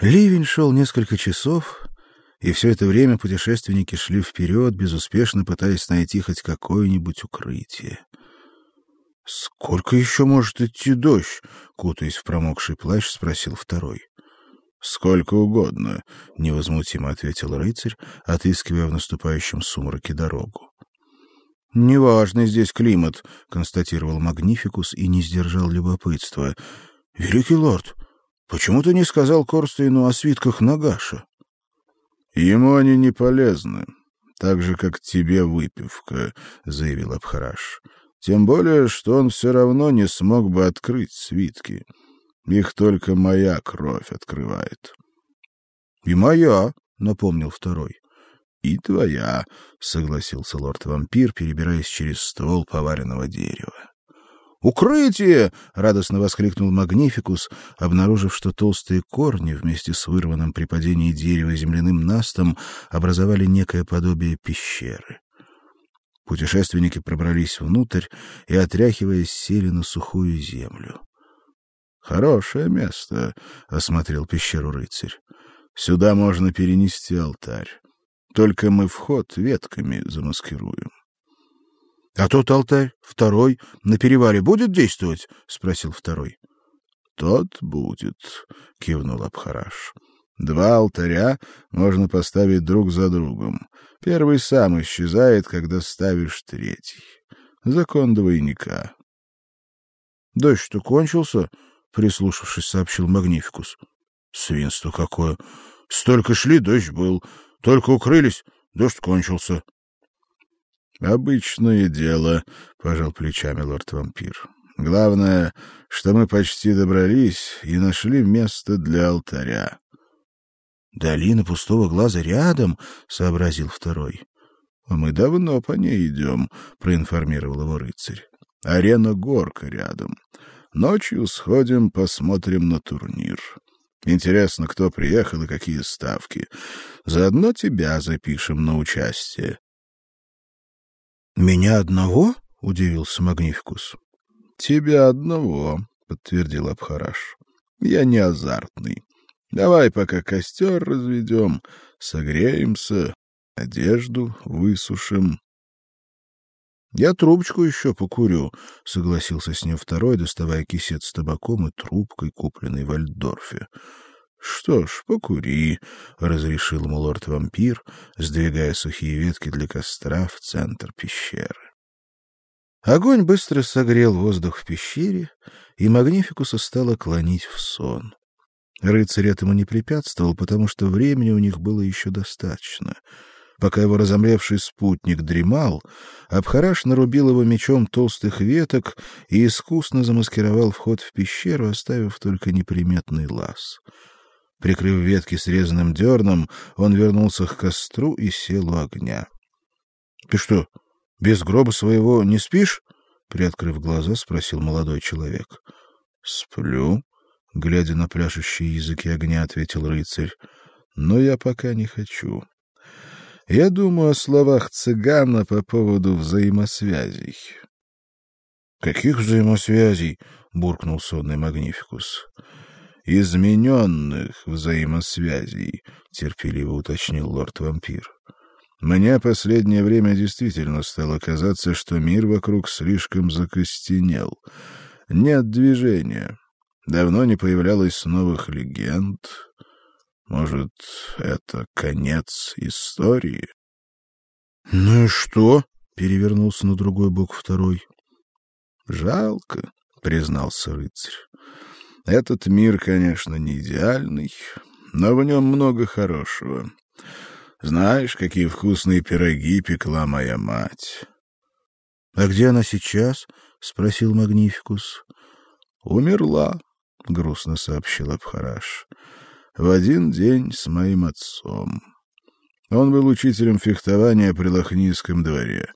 Ливень шел несколько часов, и все это время путешественники шли вперед, безуспешно пытаясь найти хоть какое-нибудь укрытие. Сколько еще может идти дождь? кутаясь в промокший плащ, спросил второй. Сколько угодно, невозмутимо ответил рыцарь, отыскивая в наступающем сумраке дорогу. Неважный здесь климат, констатировал Магнификус и не сдержал любопытства. Великий лорд, почему ты не сказал Корстейну о свитках Нагаша? Ему они не полезны, так же как тебе выпивка, заявил Абхараш. Тем более, что он все равно не смог бы открыть свитки. Их только моя кровь открывает. И моя, напомнил второй. И твоя, согласился лорд-вампир, перебираясь через ствол поваренного дерева. Укрытие! радостно воскликнул Магнификус, обнаружив, что толстые корни вместе с вырванным при падении дерева земляным настом образовали некое подобие пещеры. Путешественники пробрались внутрь и отряхиваясь сели на сухую землю. Хорошее место, осмотрел пещеру рыцарь. Сюда можно перенести алтарь. Только мы вход ветками замаскируем. А тот алтарь, второй, на перевале будет действовать? спросил второй. Тот будет, кивнул Абхараш. Два алтаря можно поставить друг за другом. Первый сам исчезает, когда ставишь третий. Закон двойника. Дождь-то кончился, прислушавшись, сообщил Магнификус. Свинство какое! Столько шли, дождь был. Только укрылись, дождь кончился. Обычное дело, пожал плечами лорд-вампир. Главное, что мы почти добрались и нашли место для алтаря. Долина пустого глаза рядом, сообразил второй. Мы давно по ней идем», — проинформировал его рыцарь. Арена горка рядом. Ночью сходим, посмотрим на турнир. Интересно, кто приехал и какие ставки. Заодно тебя запишем на участие. Меня одного? удивился Магнификус. Тебя одного, подтвердил Абхараш. Я не азартный. Давай пока костер разведем, согреемся, одежду высушим. Я трубочку еще покурю, согласился с ним второй, доставая кисет с табаком и трубкой, купленной в Альдорфе. Что ж, покури, разрешил ему лорд-вампир, сдвигая сухие ветки для костра в центр пещеры. Огонь быстро согрел воздух в пещере, и Магнификуса стало клонить в сон. Рыцарь этому не препятствовал, потому что времени у них было еще достаточно. Пока его разомлевший спутник дремал, Абхараш нарубил его мечом толстых веток и искусно замаскировал вход в пещеру, оставив только неприметный лаз. Прикрыв ветки срезанным дерном, он вернулся к костру и сел у огня. — Ты что, без гроба своего не спишь? — приоткрыв глаза, спросил молодой человек. — Сплю, — глядя на пляшущие языки огня, ответил рыцарь. — Но я пока не хочу. Я думаю о словах цыгана по поводу взаимосвязей. Каких взаимосвязей? буркнул сонный Магнификус. Измененных взаимосвязей, терпеливо уточнил лорд-вампир. Мне последнее время действительно стало казаться, что мир вокруг слишком закостенел. Нет движения. Давно не появлялось новых легенд, может, это конец истории? Ну и что? перевернулся на другой бок второй. Жалко, признался рыцарь. Этот мир, конечно, не идеальный, но в нем много хорошего. Знаешь, какие вкусные пироги пекла моя мать. А где она сейчас? спросил Магнификус. Умерла, грустно сообщил Абхараш в один день с моим отцом. Он был учителем фехтования при Лохнийском дворе.